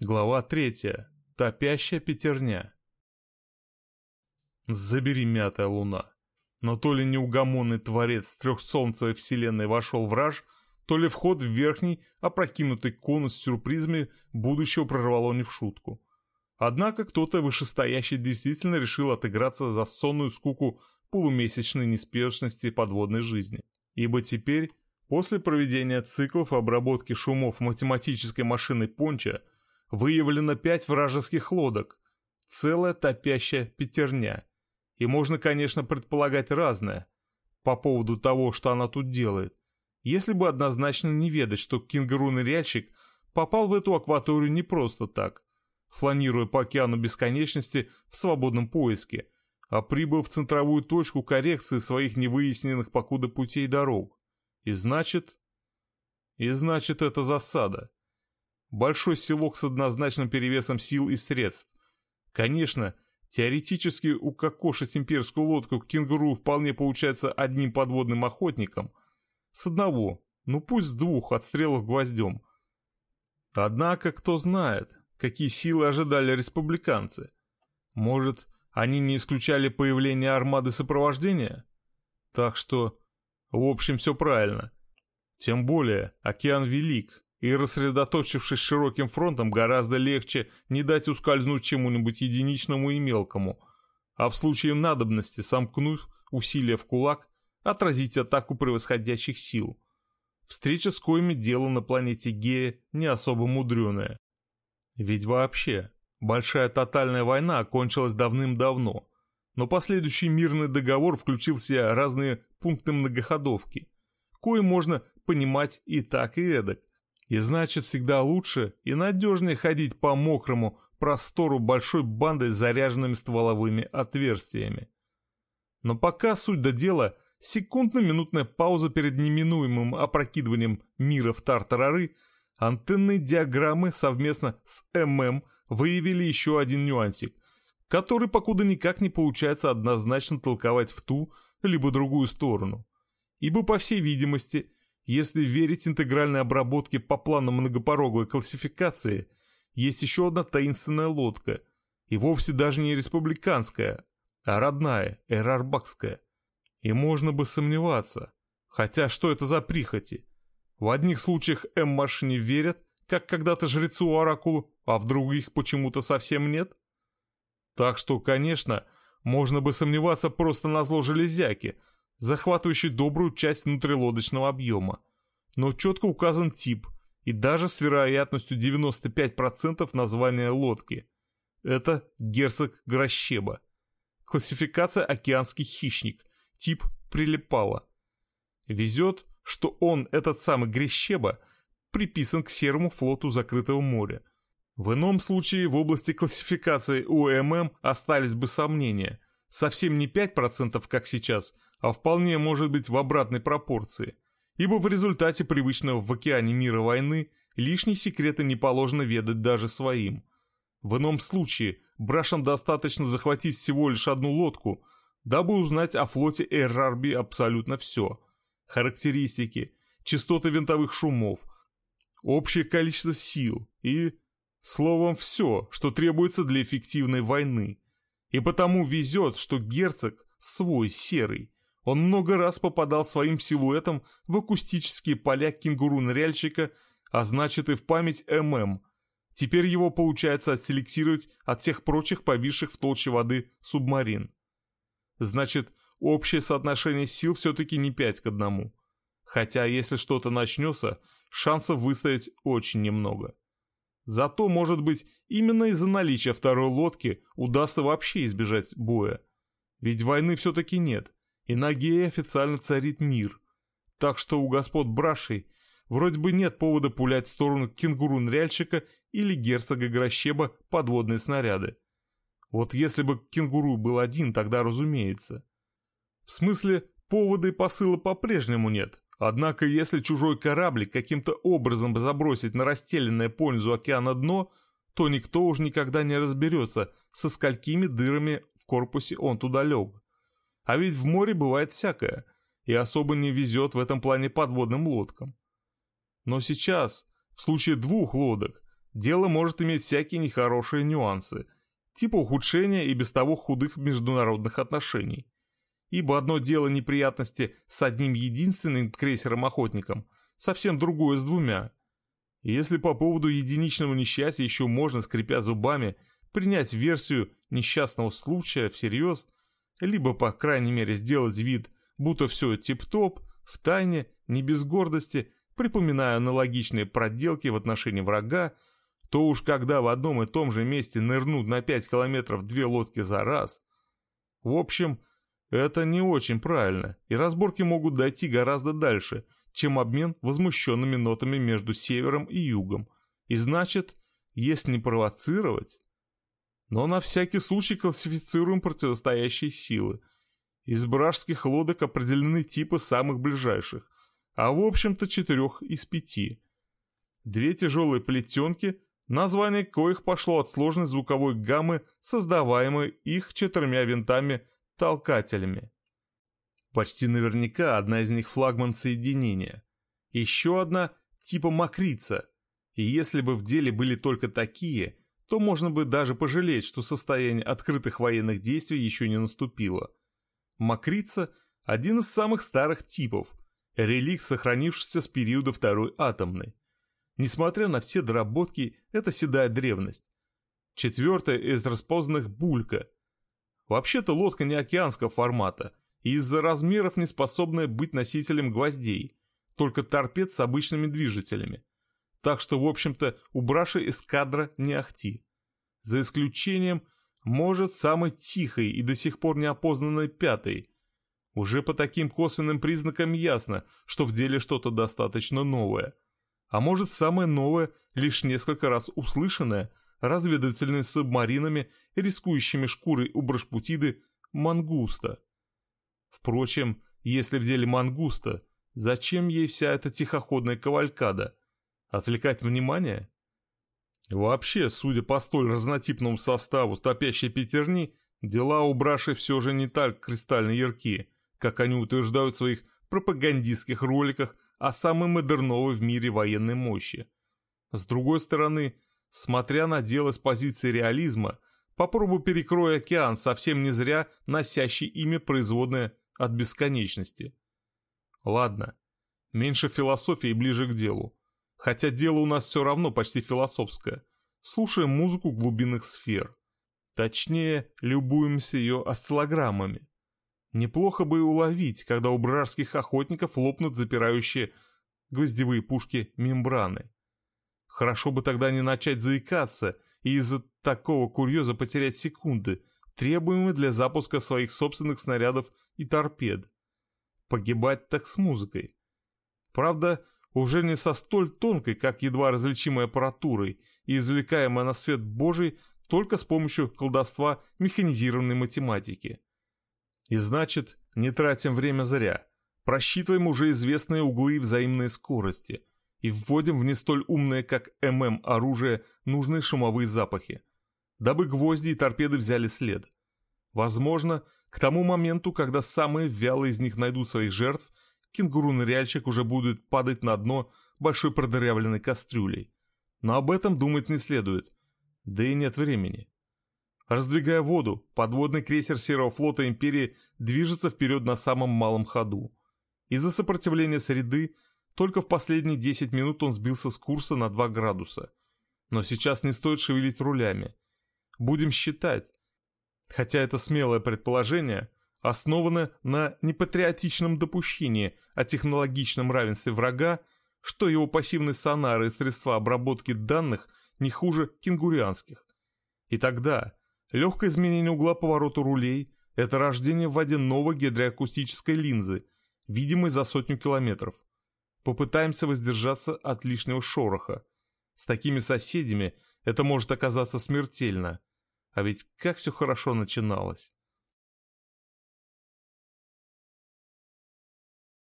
Глава третья. Топящая пятерня. Забери мятая луна. Но то ли неугомонный творец трехсолнцевой вселенной вошел в раж, то ли вход в верхний, опрокинутый конус с сюрпризами будущего прорвало не в шутку. Однако кто-то вышестоящий действительно решил отыграться за сонную скуку полумесячной неспешности подводной жизни. Ибо теперь, после проведения циклов обработки шумов математической машины Понча, Выявлено пять вражеских лодок. Целая топящая пятерня. И можно, конечно, предполагать разное по поводу того, что она тут делает. Если бы однозначно не ведать, что кенгуру-ныряльщик попал в эту акваторию не просто так, фланируя по океану бесконечности в свободном поиске, а прибыл в центровую точку коррекции своих невыясненных покуда путей дорог. И значит... И значит, это засада. Большой селок с однозначным перевесом сил и средств. Конечно, теоретически укокошить имперскую лодку кенгуру вполне получается одним подводным охотником. С одного, ну пусть с двух отстрелов гвоздем. Однако, кто знает, какие силы ожидали республиканцы. Может, они не исключали появление армады сопровождения? Так что, в общем, все правильно. Тем более, океан велик, и рассредоточившись широким фронтом, гораздо легче не дать ускользнуть чему-нибудь единичному и мелкому, а в случае надобности, сомкнув усилия в кулак, отразить атаку превосходящих сил. Встреча с коими дело на планете Гея не особо мудреное. Ведь вообще, большая тотальная война окончилась давным-давно, но последующий мирный договор включил в себя разные пункты многоходовки, кои можно понимать и так, и эдак, и значит, всегда лучше и надежнее ходить по мокрому простору большой бандой с заряженными стволовыми отверстиями. Но пока суть до дела, секундно-минутная пауза перед неминуемым опрокидыванием мира в тартарары, антенные диаграммы совместно с ММ выявили еще один нюансик, который покуда никак не получается однозначно толковать в ту либо другую сторону. Ибо, по всей видимости, если верить интегральной обработке по плану многопороговой классификации, есть еще одна таинственная лодка, и вовсе даже не республиканская, а родная, эрарбакская. И можно бы сомневаться. Хотя что это за прихоти? В одних случаях М-машине верят, как когда-то жрецу-оракулу, а в других почему-то совсем нет. Так что, конечно, можно бы сомневаться просто на зло железяки – захватывающий добрую часть внутрилодочного объема. Но четко указан тип и даже с вероятностью 95% названия лодки. Это герцог Грощеба. Классификация океанский хищник. Тип прилипало. Везет, что он, этот самый Грещеба, приписан к серому флоту закрытого моря. В ином случае в области классификации УММ остались бы сомнения. Совсем не 5%, как сейчас – а вполне может быть в обратной пропорции, ибо в результате привычного в океане мира войны лишние секреты не положено ведать даже своим. В ином случае брашам достаточно захватить всего лишь одну лодку, дабы узнать о флоте Эрарби абсолютно все. Характеристики, частоты винтовых шумов, общее количество сил и, словом, все, что требуется для эффективной войны. И потому везет, что герцог свой, серый, он много раз попадал своим силуэтом в акустические поля кенгуру-ныряльщика, а значит и в память ММ. Теперь его получается отселектировать от всех прочих повисших в толще воды субмарин. Значит, общее соотношение сил все-таки не 5 к одному. Хотя, если что-то начнется, шансов выстоять очень немного. Зато, может быть, именно из-за наличия второй лодки удастся вообще избежать боя. Ведь войны все-таки нет, и на Гее официально царит мир. Так что у господ Брашей вроде бы нет повода пулять в сторону кенгуру-ныряльщика или герцога Грощеба подводные снаряды. Вот если бы кенгуру был один, тогда разумеется. В смысле, повода и посыла по-прежнему нет. Однако, если чужой кораблик каким-то образом забросить на расстеленное пользу океана дно, то никто уж никогда не разберется, со сколькими дырами в корпусе он туда лег. А ведь в море бывает всякое, и особо не везет в этом плане подводным лодкам. Но сейчас, в случае двух лодок, дело может иметь всякие нехорошие нюансы, типа ухудшения и без того худых международных отношений. Ибо одно дело неприятности с одним единственным крейсером-охотником, совсем другое с двумя. И если по поводу единичного несчастья еще можно, скрипя зубами, принять версию несчастного случая всерьез, либо, по крайней мере, сделать вид, будто все тип-топ, в тайне, не без гордости, припоминая аналогичные проделки в отношении врага, то уж когда в одном и том же месте нырнут на 5 километров две лодки за раз. В общем, это не очень правильно, и разборки могут дойти гораздо дальше, чем обмен возмущенными нотами между севером и югом. И значит, если не провоцировать... Но на всякий случай классифицируем противостоящие силы. Из бражских лодок определены типы самых ближайших, а в общем-то четырех из пяти. Две тяжелые плетенки, название коих пошло от сложной звуковой гаммы, создаваемой их четырьмя винтами-толкателями. Почти наверняка одна из них флагман соединения. Еще одна типа макрица. И если бы в деле были только такие, то можно бы даже пожалеть, что состояние открытых военных действий еще не наступило. Макрица – один из самых старых типов – реликт, сохранившийся с периода Второй атомной. Несмотря на все доработки, это седая древность. Четвертая из распознанных – булька. Вообще-то лодка не океанского формата и из-за размеров не способная быть носителем гвоздей, только торпед с обычными движителями. Так что, в общем-то, у браши эскадра не ахти. За исключением, может, самой тихой и до сих пор неопознанной пятой – уже по таким косвенным признакам ясно, что в деле что-то достаточно новое. А может самое новое, лишь несколько раз услышанное, разведывательными субмаринами, рискующими шкурой у Брашпутиды, мангуста. Впрочем, если в деле мангуста, зачем ей вся эта тихоходная кавалькада? Отвлекать внимание? Вообще, судя по столь разнотипному составу топящей пятерни, дела у Браши все же не так кристально яркие как они утверждают в своих пропагандистских роликах о самой модерновой в мире военной мощи. С другой стороны, смотря на дело с позиции реализма, попробуй перекрой океан, совсем не зря носящий имя производное от бесконечности. Ладно, меньше философии и ближе к делу. Хотя дело у нас все равно почти философское. Слушаем музыку глубинных сфер. Точнее, любуемся ее осциллограммами. Неплохо бы и уловить, когда у бражских охотников лопнут запирающие гвоздевые пушки мембраны. Хорошо бы тогда не начать заикаться и из-за такого курьеза потерять секунды, требуемые для запуска своих собственных снарядов и торпед. Погибать так с музыкой. Правда, уже не со столь тонкой, как едва различимой аппаратурой и извлекаемой на свет Божий только с помощью колдовства механизированной математики. И значит, не тратим время зря. Просчитываем уже известные углы и взаимные скорости. И вводим в не столь умное, как ММ оружие, нужные шумовые запахи. Дабы гвозди и торпеды взяли след. Возможно, к тому моменту, когда самые вялые из них найдут своих жертв, кенгуру-ныряльщик уже будет падать на дно большой продырявленной кастрюлей. Но об этом думать не следует. Да и нет времени. Раздвигая воду, подводный крейсер Серого флота Империи движется вперед на самом малом ходу. Из-за сопротивления среды только в последние 10 минут он сбился с курса на 2 градуса. Но сейчас не стоит шевелить рулями. Будем считать. Хотя это смелое предположение основано на непатриотичном допущении о технологичном равенстве врага, что его пассивные сонары и средства обработки данных не хуже кенгурианских. И тогда Легкое изменение угла поворота рулей – это рождение в воде новой гидроакустической линзы, видимой за сотню километров. Попытаемся воздержаться от лишнего шороха. С такими соседями это может оказаться смертельно. А ведь как все хорошо начиналось.